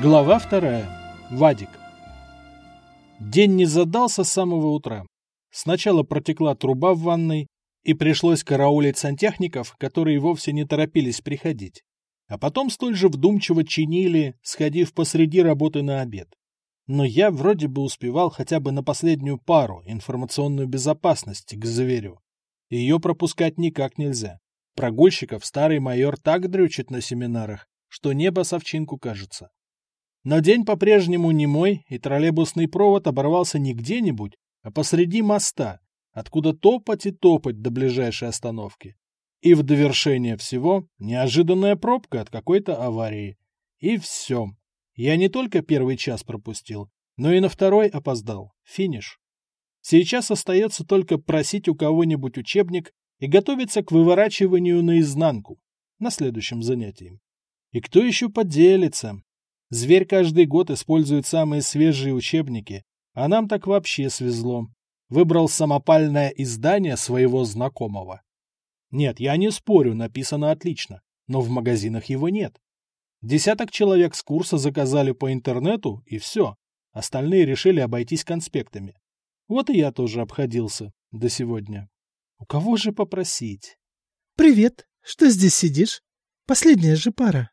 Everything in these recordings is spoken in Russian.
Глава вторая. Вадик. День не задался с самого утра. Сначала протекла труба в ванной, и пришлось караулить сантехников, которые вовсе не торопились приходить. А потом столь же вдумчиво чинили, сходив посреди работы на обед. Но я вроде бы успевал хотя бы на последнюю пару, информационную безопасность, к зверю. Ее пропускать никак нельзя. Прогульщиков старый майор так дрючит на семинарах, что небо совчинку кажется. Но день по-прежнему не мой, и троллейбусный провод оборвался не где-нибудь, а посреди моста, откуда топать и топать до ближайшей остановки. И в довершение всего неожиданная пробка от какой-то аварии. И все. Я не только первый час пропустил, но и на второй опоздал. Финиш. Сейчас остается только просить у кого-нибудь учебник и готовиться к выворачиванию наизнанку на следующем занятии. И кто еще поделится? Зверь каждый год использует самые свежие учебники, а нам так вообще свезло. Выбрал самопальное издание своего знакомого. Нет, я не спорю, написано отлично, но в магазинах его нет. Десяток человек с курса заказали по интернету, и все. Остальные решили обойтись конспектами. Вот и я тоже обходился до сегодня. У кого же попросить? «Привет! Что здесь сидишь? Последняя же пара».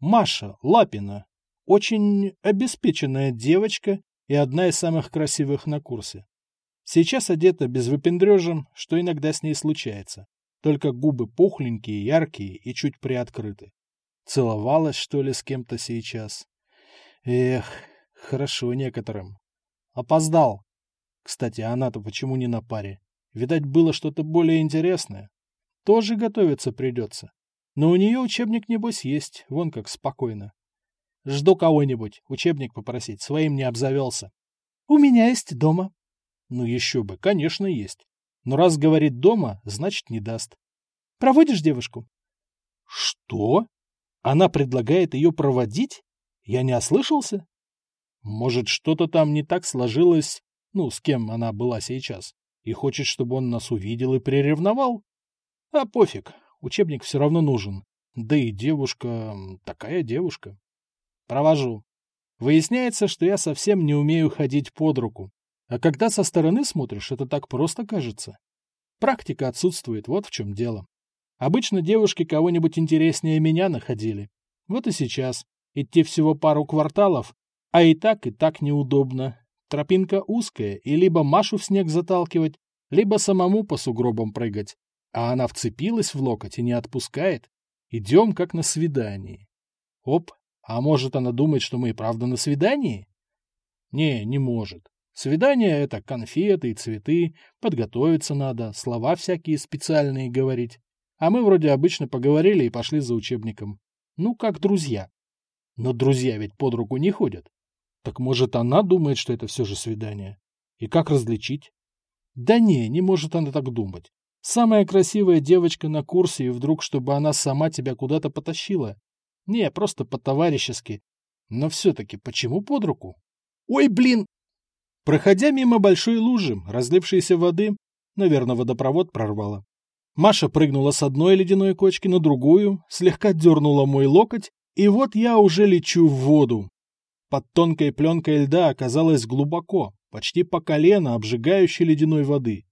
Маша Лапина. Очень обеспеченная девочка и одна из самых красивых на курсе. Сейчас одета без выпендрежем, что иногда с ней случается. Только губы пухленькие, яркие и чуть приоткрыты. Целовалась, что ли, с кем-то сейчас? Эх, хорошо некоторым. Опоздал. Кстати, она-то почему не на паре? Видать, было что-то более интересное. Тоже готовиться придется. Но у нее учебник, небось, есть, вон как спокойно. Жду кого-нибудь, учебник попросить, своим не обзавелся. У меня есть дома. Ну еще бы, конечно, есть. Но раз говорит дома, значит не даст. Проводишь девушку? Что? Она предлагает ее проводить? Я не ослышался? Может, что-то там не так сложилось, ну, с кем она была сейчас, и хочет, чтобы он нас увидел и приревновал? А пофиг, учебник все равно нужен. Да и девушка... такая девушка. Провожу. Выясняется, что я совсем не умею ходить под руку. А когда со стороны смотришь, это так просто кажется. Практика отсутствует, вот в чем дело. Обычно девушки кого-нибудь интереснее меня находили. Вот и сейчас. Идти всего пару кварталов, а и так, и так неудобно. Тропинка узкая, и либо Машу в снег заталкивать, либо самому по сугробам прыгать. А она вцепилась в локоть и не отпускает. Идем как на свидании. Оп, а может она думает, что мы и правда на свидании? Не, не может. Свидание — это конфеты и цветы, подготовиться надо, слова всякие специальные говорить. А мы вроде обычно поговорили и пошли за учебником. Ну, как друзья. Но друзья ведь под руку не ходят. Так может, она думает, что это все же свидание? И как различить? Да не, не может она так думать. Самая красивая девочка на курсе, и вдруг, чтобы она сама тебя куда-то потащила. Не, просто по-товарищески. Но все-таки почему под руку? Ой, блин, Проходя мимо большой лужи, разлившейся воды, наверное, водопровод прорвало. Маша прыгнула с одной ледяной кочки на другую, слегка дернула мой локоть, и вот я уже лечу в воду. Под тонкой пленкой льда оказалось глубоко, почти по колено обжигающей ледяной воды.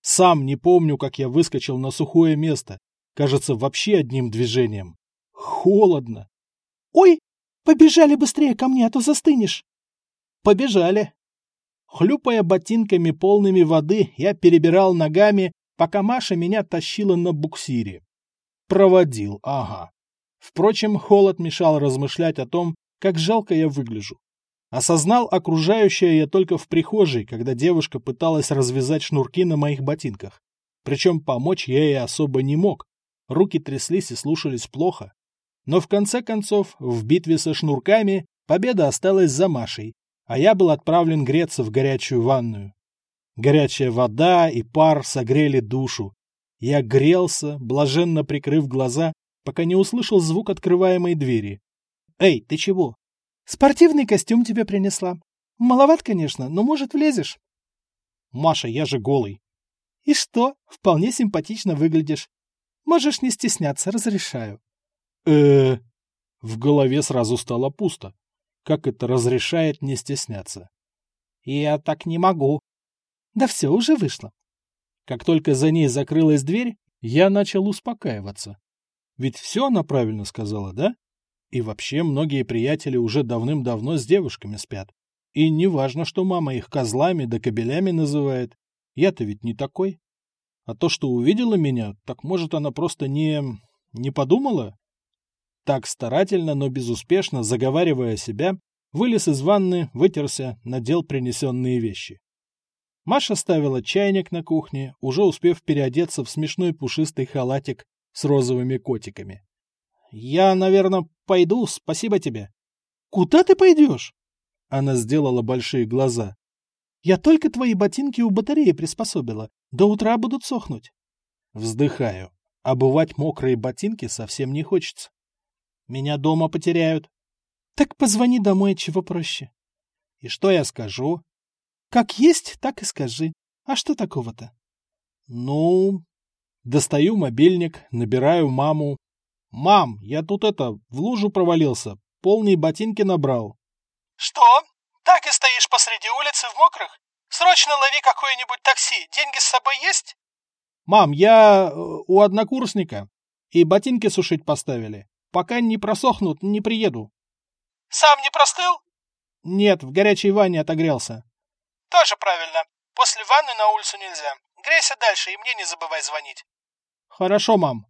Сам не помню, как я выскочил на сухое место. Кажется, вообще одним движением. Холодно. «Ой, побежали быстрее ко мне, а то застынешь!» «Побежали!» Хлюпая ботинками полными воды, я перебирал ногами, пока Маша меня тащила на буксире. Проводил, ага. Впрочем, холод мешал размышлять о том, как жалко я выгляжу. Осознал окружающее я только в прихожей, когда девушка пыталась развязать шнурки на моих ботинках. Причем помочь я ей особо не мог. Руки тряслись и слушались плохо. Но в конце концов, в битве со шнурками победа осталась за Машей, а я был отправлен греться в горячую ванную. Горячая вода и пар согрели душу. Я грелся, блаженно прикрыв глаза, пока не услышал звук открываемой двери. «Эй, ты чего?» «Спортивный костюм тебе принесла. Маловат, конечно, но, может, влезешь?» «Маша, я же голый». «И что? Вполне симпатично выглядишь. Можешь не стесняться, разрешаю». Э В голове сразу стало пусто. как это разрешает не стесняться. Я так не могу. Да все, уже вышло. Как только за ней закрылась дверь, я начал успокаиваться. Ведь все она правильно сказала, да? И вообще многие приятели уже давным-давно с девушками спят. И не важно, что мама их козлами да кобелями называет. Я-то ведь не такой. А то, что увидела меня, так может она просто не... не подумала? Так старательно, но безуспешно, заговаривая себя, вылез из ванны, вытерся, надел принесенные вещи. Маша ставила чайник на кухне, уже успев переодеться в смешной пушистый халатик с розовыми котиками. «Я, наверное, пойду, спасибо тебе». «Куда ты пойдешь?» Она сделала большие глаза. «Я только твои ботинки у батареи приспособила. До утра будут сохнуть. Вздыхаю. Обувать мокрые ботинки совсем не хочется. Меня дома потеряют. Так позвони домой, чего проще. И что я скажу? Как есть, так и скажи. А что такого-то? Ну, достаю мобильник, набираю маму. Мам, я тут это, в лужу провалился, полные ботинки набрал. Что? Так и стоишь посреди улицы в мокрых? Срочно лови какое-нибудь такси. Деньги с собой есть? Мам, я э, у однокурсника. И ботинки сушить поставили. Пока не просохнут, не приеду. Сам не простыл? Нет, в горячей ванне отогрелся. Тоже правильно. После ванны на улицу нельзя. Грейся дальше и мне не забывай звонить. Хорошо, мам.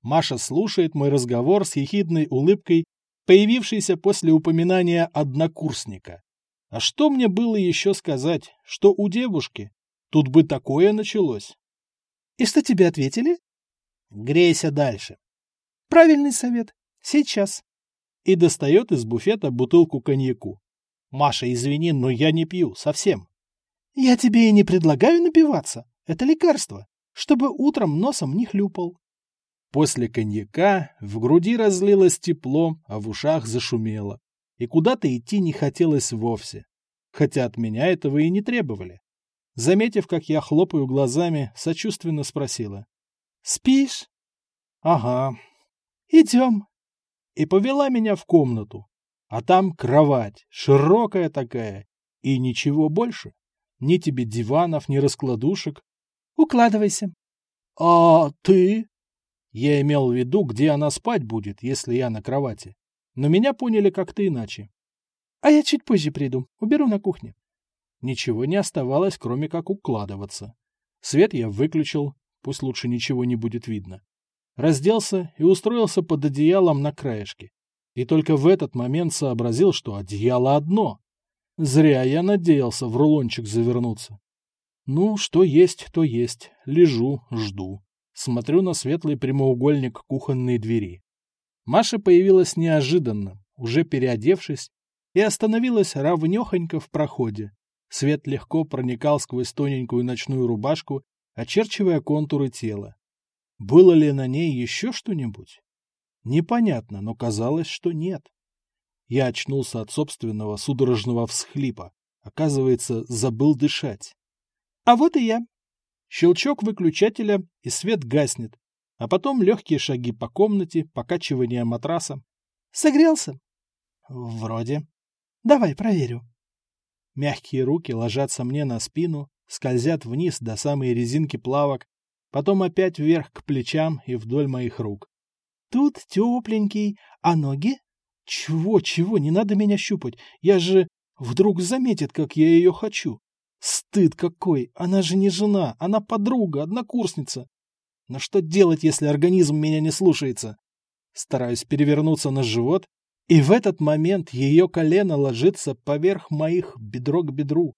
Маша слушает мой разговор с ехидной улыбкой, появившейся после упоминания однокурсника. А что мне было еще сказать? Что у девушки? Тут бы такое началось. И что тебе ответили? Грейся дальше. Правильный совет. Сейчас. И достает из буфета бутылку коньяку. Маша, извини, но я не пью, совсем. Я тебе и не предлагаю напиваться. Это лекарство, чтобы утром носом не хлюпал. После коньяка в груди разлилось тепло, а в ушах зашумело и куда-то идти не хотелось вовсе, хотя от меня этого и не требовали. Заметив, как я хлопаю глазами, сочувственно спросила. «Спишь?» «Ага». «Идем». И повела меня в комнату. А там кровать, широкая такая, и ничего больше. Ни тебе диванов, ни раскладушек. «Укладывайся». «А ты?» Я имел в виду, где она спать будет, если я на кровати. Но меня поняли как-то иначе. А я чуть позже приду, уберу на кухне. Ничего не оставалось, кроме как укладываться. Свет я выключил, пусть лучше ничего не будет видно. Разделся и устроился под одеялом на краешке. И только в этот момент сообразил, что одеяло одно. Зря я надеялся в рулончик завернуться. Ну, что есть, то есть. Лежу, жду. Смотрю на светлый прямоугольник кухонной двери. Маша появилась неожиданно, уже переодевшись, и остановилась равнёхонько в проходе. Свет легко проникал сквозь тоненькую ночную рубашку, очерчивая контуры тела. Было ли на ней еще что-нибудь? Непонятно, но казалось, что нет. Я очнулся от собственного судорожного всхлипа. Оказывается, забыл дышать. А вот и я. Щелчок выключателя, и свет гаснет, а потом легкие шаги по комнате, покачивание матраса. Согрелся? Вроде. Давай, проверю. Мягкие руки ложатся мне на спину, скользят вниз до самой резинки плавок, потом опять вверх к плечам и вдоль моих рук. Тут тепленький, а ноги? Чего, чего, не надо меня щупать, я же вдруг заметит, как я ее хочу. Стыд какой, она же не жена, она подруга, однокурсница. Но что делать, если организм меня не слушается? Стараюсь перевернуться на живот, и в этот момент ее колено ложится поверх моих бедро к бедру.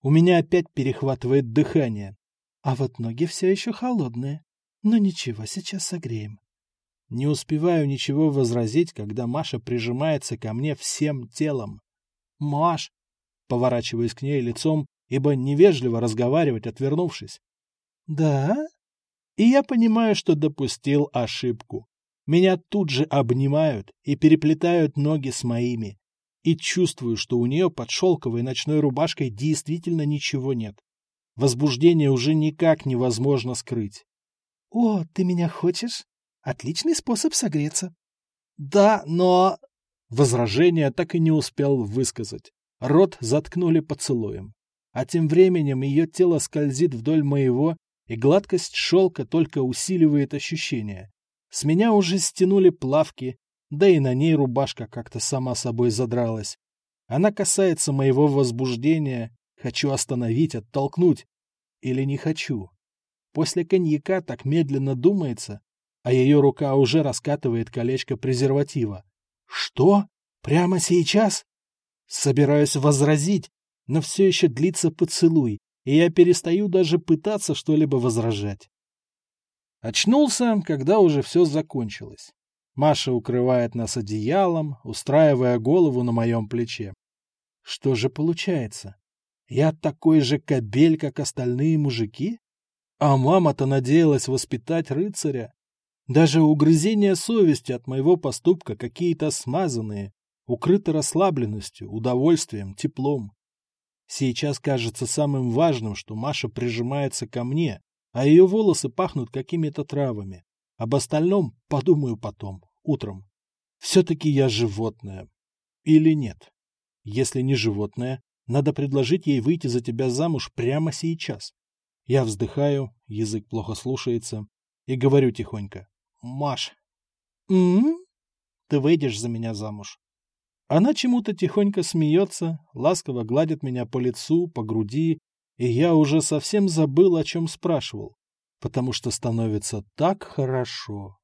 У меня опять перехватывает дыхание. А вот ноги все еще холодные. Но ничего, сейчас согреем. Не успеваю ничего возразить, когда Маша прижимается ко мне всем телом. «Маш!» Поворачиваюсь к ней лицом, ибо невежливо разговаривать, отвернувшись. «Да?» И я понимаю, что допустил ошибку. Меня тут же обнимают и переплетают ноги с моими. И чувствую, что у нее под шелковой ночной рубашкой действительно ничего нет. Возбуждение уже никак невозможно скрыть. — О, ты меня хочешь? Отличный способ согреться. — Да, но... Возражения так и не успел высказать. Рот заткнули поцелуем. А тем временем ее тело скользит вдоль моего, и гладкость шелка только усиливает ощущение. С меня уже стянули плавки, да и на ней рубашка как-то сама собой задралась. Она касается моего возбуждения, хочу остановить, оттолкнуть. Или не хочу. После коньяка так медленно думается, а ее рука уже раскатывает колечко презерватива. Что? Прямо сейчас? Собираюсь возразить, но все еще длится поцелуй, и я перестаю даже пытаться что-либо возражать. Очнулся, когда уже все закончилось. Маша укрывает нас одеялом, устраивая голову на моем плече. Что же получается? Я такой же кобель, как остальные мужики? А мама-то надеялась воспитать рыцаря. Даже угрызения совести от моего поступка какие-то смазанные, укрыты расслабленностью, удовольствием, теплом. Сейчас кажется самым важным, что Маша прижимается ко мне, а ее волосы пахнут какими-то травами. Об остальном подумаю потом, утром. Все-таки я животное. Или нет? Если не животное, надо предложить ей выйти за тебя замуж прямо сейчас. Я вздыхаю, язык плохо слушается, и говорю тихонько. Маш. М, -м, Ты выйдешь за меня замуж. Она чему-то тихонько смеется, ласково гладит меня по лицу, по груди, и я уже совсем забыл, о чем спрашивал, потому что становится так хорошо.